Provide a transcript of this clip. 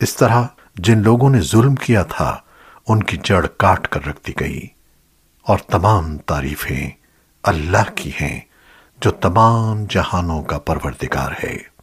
اس طرح جن لوگوں نے ظلم کیا تھا، ان کی جڑ کاٹ کر رکھ دی گئی۔ اور تمام تعریفیں اللہ کی ہیں، جو تمام جہانوں کا پروردگار ہے۔